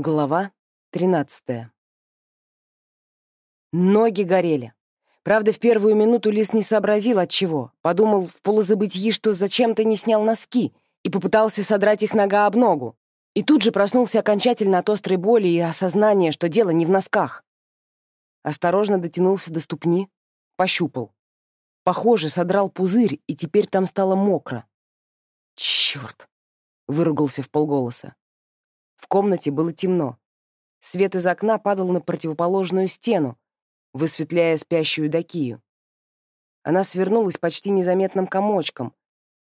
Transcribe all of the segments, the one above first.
Глава 13 Ноги горели. Правда, в первую минуту Лис не сообразил от чего. Подумал в полузабытии, что зачем-то не снял носки, и попытался содрать их нога об ногу. И тут же проснулся окончательно от острой боли и осознания, что дело не в носках. Осторожно дотянулся до ступни, пощупал. Похоже, содрал пузырь, и теперь там стало мокро. «Черт!» — выругался в полголоса. В комнате было темно. Свет из окна падал на противоположную стену, высветляя спящую Дакию. Она свернулась почти незаметным комочком,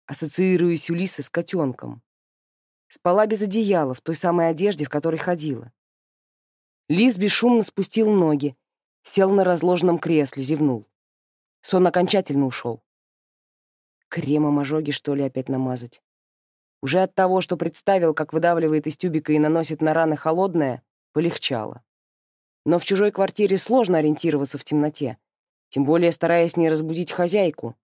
ассоциируясь у Лисы с котенком. Спала без одеяла, в той самой одежде, в которой ходила. Лис бесшумно спустил ноги, сел на разложенном кресле, зевнул. Сон окончательно ушел. Кремом ожоги, что ли, опять намазать? Уже от того, что представил, как выдавливает из тюбика и наносит на раны холодное, полегчало. Но в чужой квартире сложно ориентироваться в темноте, тем более стараясь не разбудить хозяйку.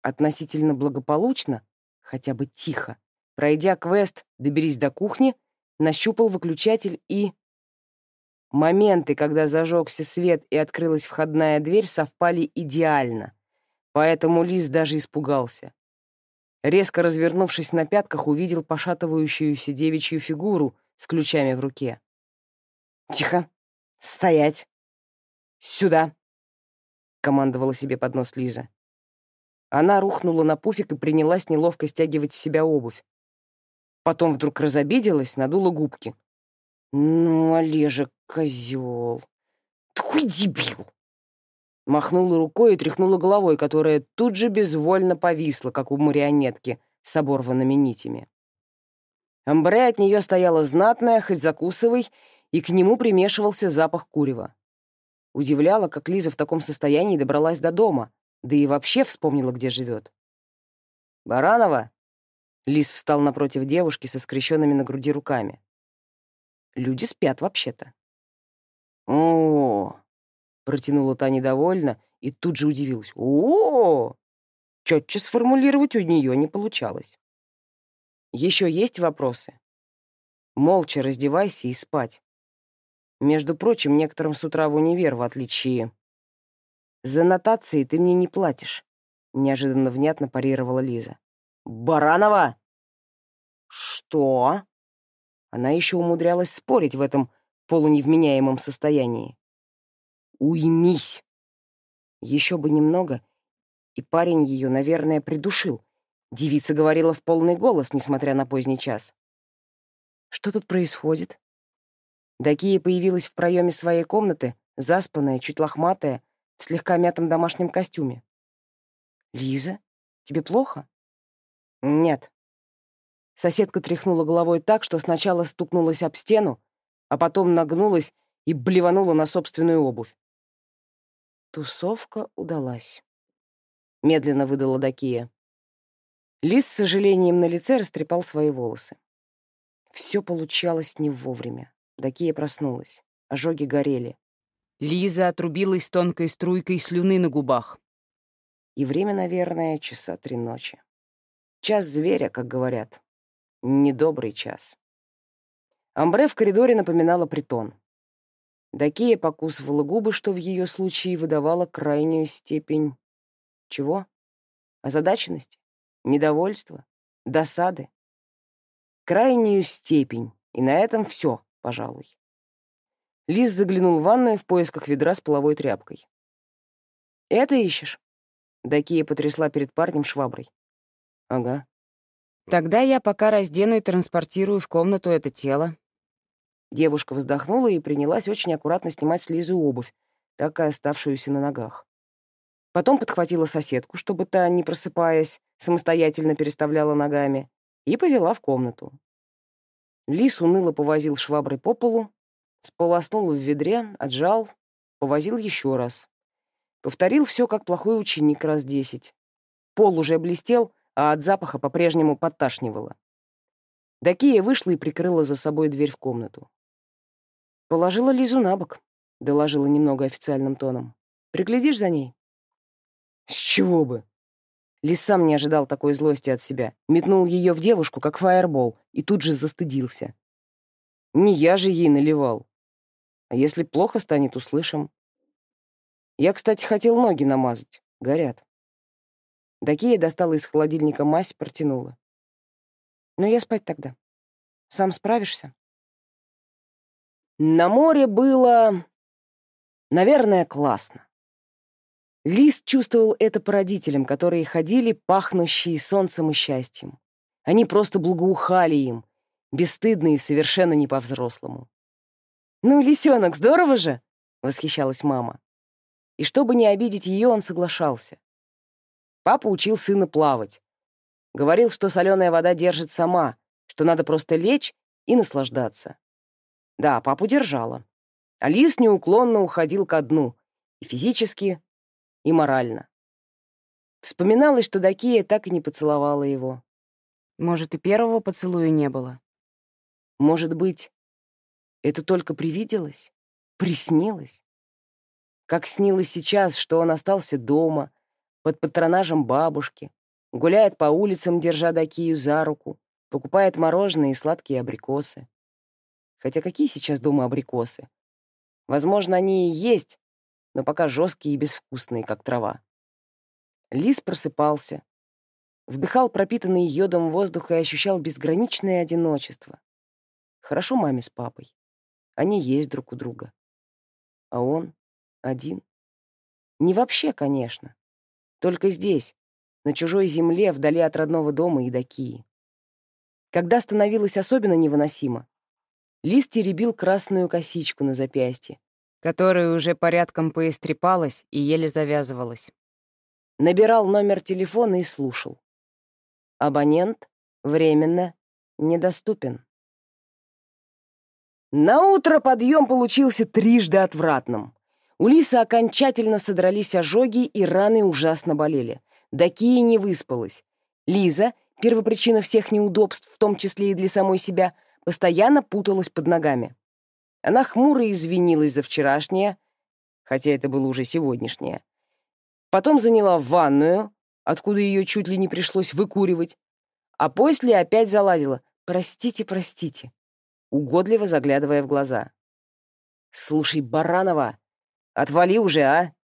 Относительно благополучно, хотя бы тихо, пройдя квест «Доберись до кухни», нащупал выключатель и... Моменты, когда зажегся свет и открылась входная дверь, совпали идеально, поэтому Лис даже испугался. Резко развернувшись на пятках, увидел пошатывающуюся девичью фигуру с ключами в руке. «Тихо! Стоять! Сюда!» — командовала себе под нос Лиза. Она рухнула на пуфик и принялась неловко стягивать с себя обувь. Потом вдруг разобиделась, надула губки. «Ну, Олежек, козел! Такой дебил!» Махнула рукой и тряхнула головой, которая тут же безвольно повисла, как у марионетки с оборванными нитями. Амбре от нее стояла знатная, хоть закусывай, и к нему примешивался запах курева. Удивляло, как Лиза в таком состоянии добралась до дома, да и вообще вспомнила, где живет. «Баранова?» Лиз встал напротив девушки со скрещенными на груди руками. «Люди спят вообще-то». «О, Протянула та недовольно и тут же удивилась. о, -о, -о! Четче сформулировать у нее не получалось. Еще есть вопросы? Молча раздевайся и спать. Между прочим, некоторым с утра в универ, в отличие... За нотации ты мне не платишь, неожиданно внятно парировала Лиза. Баранова! Что? Она еще умудрялась спорить в этом полуневменяемом состоянии. Уймись!» Еще бы немного, и парень ее, наверное, придушил. Девица говорила в полный голос, несмотря на поздний час. «Что тут происходит?» Дакия появилась в проеме своей комнаты, заспанная, чуть лохматая, в слегка мятом домашнем костюме. «Лиза, тебе плохо?» «Нет». Соседка тряхнула головой так, что сначала стукнулась об стену, а потом нагнулась и блеванула на собственную обувь. Тусовка удалась. Медленно выдала Дакия. Лис с сожалением на лице растрепал свои волосы. Все получалось не вовремя. Дакия проснулась. Ожоги горели. Лиза отрубилась тонкой струйкой слюны на губах. И время, наверное, часа три ночи. Час зверя, как говорят. Недобрый час. Амбре в коридоре напоминала притон. Дакия покусывала губы, что в ее случае выдавало крайнюю степень... Чего? Озадаченности? Недовольства? Досады? Крайнюю степень. И на этом все, пожалуй. Лиз заглянул в ванную в поисках ведра с половой тряпкой. «Это ищешь?» Дакия потрясла перед парнем шваброй. «Ага». «Тогда я пока раздену и транспортирую в комнату это тело. Девушка вздохнула и принялась очень аккуратно снимать с Лизы обувь, так и оставшуюся на ногах. Потом подхватила соседку, чтобы та, не просыпаясь, самостоятельно переставляла ногами, и повела в комнату. Лис уныло повозил шваброй по полу, сполоснул в ведре, отжал, повозил еще раз. Повторил все, как плохой ученик, раз десять. Пол уже блестел, а от запаха по-прежнему подташнивало. Дакия вышла и прикрыла за собой дверь в комнату. Положила Лизу на бок, доложила немного официальным тоном. Приглядишь за ней? С чего бы? Лис сам не ожидал такой злости от себя. Метнул ее в девушку, как фаербол, и тут же застыдился. Не я же ей наливал. А если плохо станет, услышим. Я, кстати, хотел ноги намазать. Горят. Дакия достала из холодильника мазь, протянула. Ну, я спать тогда. Сам справишься? На море было, наверное, классно. Лист чувствовал это по родителям, которые ходили, пахнущие солнцем и счастьем. Они просто благоухали им, бесстыдно и совершенно не по-взрослому. «Ну, лисенок, здорово же!» — восхищалась мама. И чтобы не обидеть ее, он соглашался. Папа учил сына плавать. Говорил, что соленая вода держит сама, что надо просто лечь и наслаждаться. Да, папу держала. А лис неуклонно уходил ко дну, и физически, и морально. Вспоминалось, что Дакия так и не поцеловала его. Может, и первого поцелуя не было. Может быть, это только привиделось, приснилось. Как снилось сейчас, что он остался дома, под патронажем бабушки, гуляет по улицам, держа Дакию за руку, покупает мороженое и сладкие абрикосы. Хотя какие сейчас дома абрикосы? Возможно, они и есть, но пока жесткие и безвкусные, как трава. Лис просыпался, вдыхал пропитанный йодом воздух и ощущал безграничное одиночество. Хорошо маме с папой. Они есть друг у друга. А он один. Не вообще, конечно. Только здесь, на чужой земле, вдали от родного дома и Дакии. Когда становилось особенно невыносимо, Лис теребил красную косичку на запястье, которая уже порядком поистрепалась и еле завязывалась. Набирал номер телефона и слушал. Абонент временно недоступен. На утро подъем получился трижды отвратным. У Лисы окончательно содрались ожоги, и раны ужасно болели. Дакия не выспалась. Лиза, первопричина всех неудобств, в том числе и для самой себя, постоянно путалась под ногами. Она хмуро извинилась за вчерашнее, хотя это было уже сегодняшнее. Потом заняла ванную, откуда ее чуть ли не пришлось выкуривать, а после опять залазила «Простите, простите», угодливо заглядывая в глаза. «Слушай, Баранова, отвали уже, а!»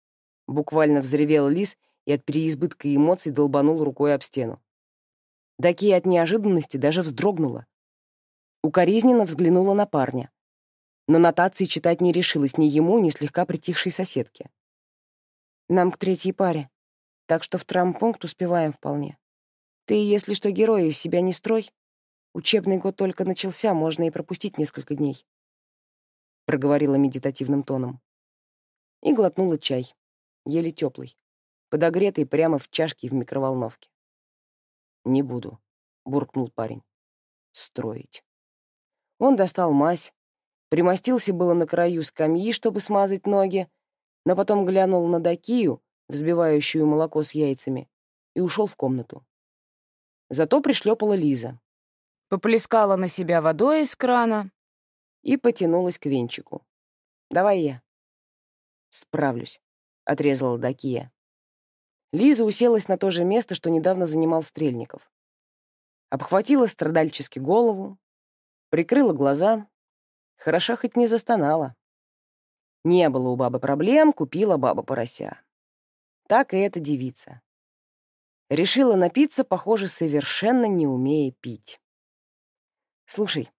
Буквально взревел лис и от переизбытка эмоций долбанул рукой об стену. Даки от неожиданности даже вздрогнула. Укоризненно взглянула на парня. Но нотации читать не решилась ни ему, ни слегка притихшей соседке. «Нам к третьей паре, так что в травмпункт успеваем вполне. Ты, если что, героя из себя не строй. Учебный год только начался, можно и пропустить несколько дней», — проговорила медитативным тоном. И глотнула чай, еле теплый, подогретый прямо в чашке в микроволновке. «Не буду», — буркнул парень. «Строить». Он достал мазь, примостился было на краю скамьи, чтобы смазать ноги, но потом глянул на Дакию, взбивающую молоко с яйцами, и ушел в комнату. Зато пришлепала Лиза. Поплескала на себя водой из крана и потянулась к венчику. «Давай я». «Справлюсь», — отрезала Дакия. Лиза уселась на то же место, что недавно занимал Стрельников. Обхватила страдальчески голову, Прикрыла глаза. Хороша хоть не застонала. Не было у бабы проблем, купила баба порося. Так и эта девица. Решила напиться, похоже, совершенно не умея пить. «Слушай,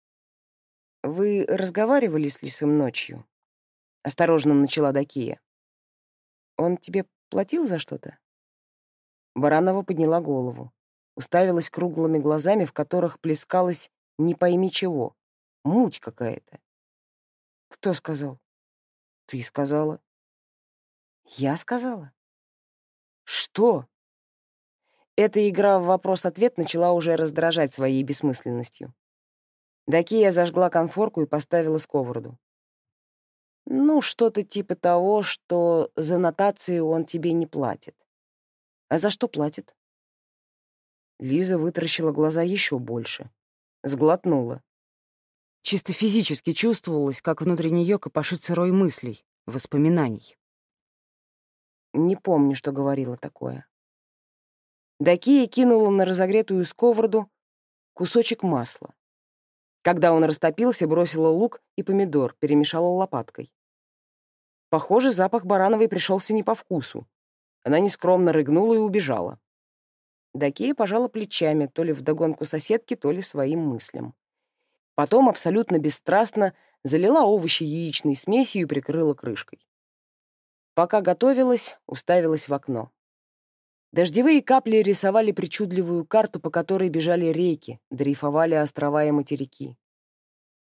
вы разговаривали с Лисом ночью?» — осторожно начала Дакия. «Он тебе платил за что-то?» Баранова подняла голову, уставилась круглыми глазами, в которых плескалась не пойми чего. Муть какая-то. Кто сказал? Ты сказала. Я сказала? Что? Эта игра в вопрос-ответ начала уже раздражать своей бессмысленностью. Дакия зажгла конфорку и поставила сковороду. Ну, что-то типа того, что за нотацию он тебе не платит. А за что платит? Лиза вытаращила глаза еще больше сглотнула. Чисто физически чувствовалось, как внутри нее копошится рой мыслей, воспоминаний. Не помню, что говорила такое. Дакия кинула на разогретую сковороду кусочек масла. Когда он растопился, бросила лук и помидор, перемешала лопаткой. Похоже, запах барановой пришелся не по вкусу. Она нескромно рыгнула и убежала. Дакия пожала плечами, то ли вдогонку соседки, то ли своим мыслям. Потом абсолютно бесстрастно залила овощи яичной смесью и прикрыла крышкой. Пока готовилась, уставилась в окно. Дождевые капли рисовали причудливую карту, по которой бежали реки, дрейфовали острова и материки.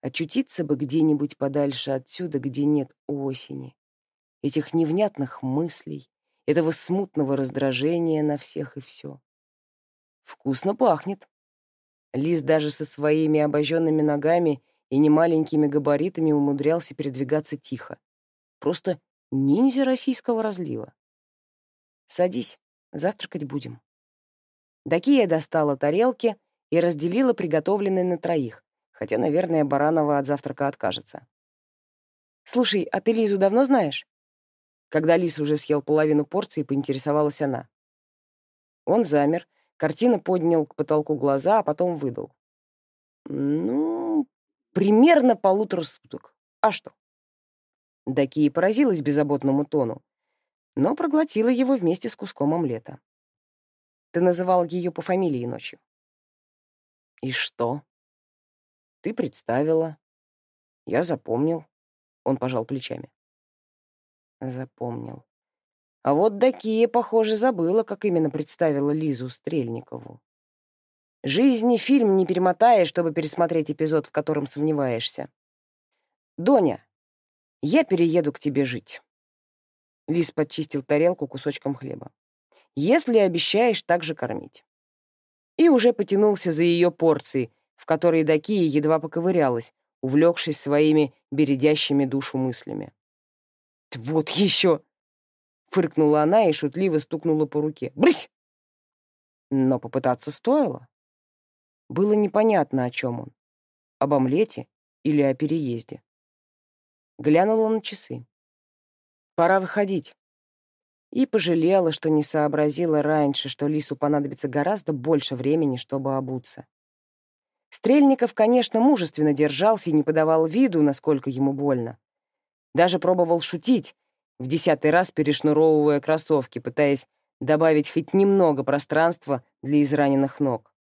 Очутиться бы где-нибудь подальше отсюда, где нет осени, этих невнятных мыслей, этого смутного раздражения на всех и все. Вкусно пахнет. Лис даже со своими обожженными ногами и немаленькими габаритами умудрялся передвигаться тихо. Просто ниндзя российского разлива. «Садись, завтракать будем». Дакия достала тарелки и разделила приготовленные на троих, хотя, наверное, Баранова от завтрака откажется. «Слушай, а ты Лизу давно знаешь?» Когда Лис уже съел половину порции, поинтересовалась она. Он замер, картина поднял к потолку глаза, а потом выдал. «Ну, примерно полутора суток. А что?» Дакия поразилась беззаботному тону, но проглотила его вместе с куском омлета. Ты называл ее по фамилии ночью. И что? Ты представила. Я запомнил. Он пожал плечами. Запомнил. А вот Дакия, похоже, забыла, как именно представила Лизу Стрельникову. Жизни фильм не перемотаешь, чтобы пересмотреть эпизод, в котором сомневаешься. «Доня, я перееду к тебе жить. Лис подчистил тарелку кусочком хлеба. Если обещаешь так же кормить. И уже потянулся за ее порцией, в которой Дакия едва поковырялась, увлекшись своими бередящими душу мыслями. «Вот еще!» — фыркнула она и шутливо стукнула по руке. «Брысь!» Но попытаться стоило. Было непонятно, о чем он. Об омлете или о переезде. Глянула на часы. Пора выходить. И пожалела, что не сообразила раньше, что Лису понадобится гораздо больше времени, чтобы обуться. Стрельников, конечно, мужественно держался и не подавал виду, насколько ему больно. Даже пробовал шутить, в десятый раз перешнуровывая кроссовки, пытаясь добавить хоть немного пространства для израненных ног.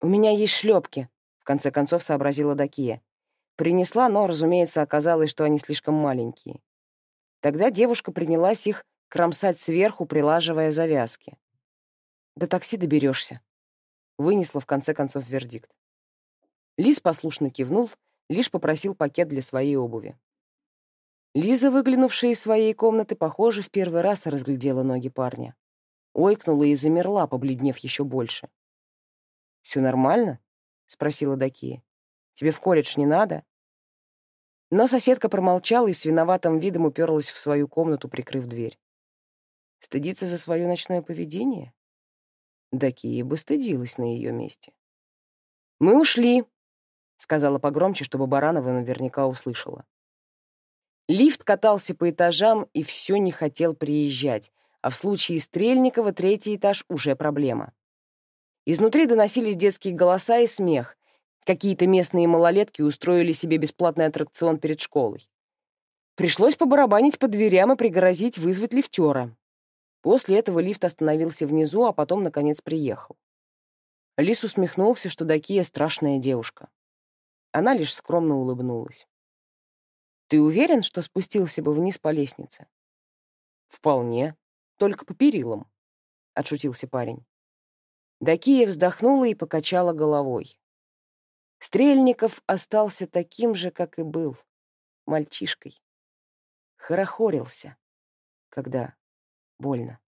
«У меня есть шлепки», — в конце концов сообразила Дакия. Принесла, но, разумеется, оказалось, что они слишком маленькие. Тогда девушка принялась их кромсать сверху, прилаживая завязки. «До такси доберешься», — вынесла в конце концов вердикт. Лис послушно кивнул, лишь попросил пакет для своей обуви. Лиза, выглянувшая из своей комнаты, похоже, в первый раз разглядела ноги парня. Ойкнула и замерла, побледнев еще больше. «Все нормально?» — спросила Дакия. «Тебе в колледж не надо?» Но соседка промолчала и с виноватым видом уперлась в свою комнату, прикрыв дверь. Стыдиться за свое ночное поведение? Дакия бы стыдилась на ее месте. «Мы ушли», — сказала погромче, чтобы Баранова наверняка услышала. Лифт катался по этажам и все не хотел приезжать, а в случае Стрельникова третий этаж уже проблема. Изнутри доносились детские голоса и смех, Какие-то местные малолетки устроили себе бесплатный аттракцион перед школой. Пришлось побарабанить по дверям и пригрозить вызвать лифтера. После этого лифт остановился внизу, а потом, наконец, приехал. Лис усмехнулся, что Дакия страшная девушка. Она лишь скромно улыбнулась. «Ты уверен, что спустился бы вниз по лестнице?» «Вполне. Только по перилам», — отшутился парень. Дакия вздохнула и покачала головой. Стрельников остался таким же, как и был, мальчишкой. Хорохорился, когда больно.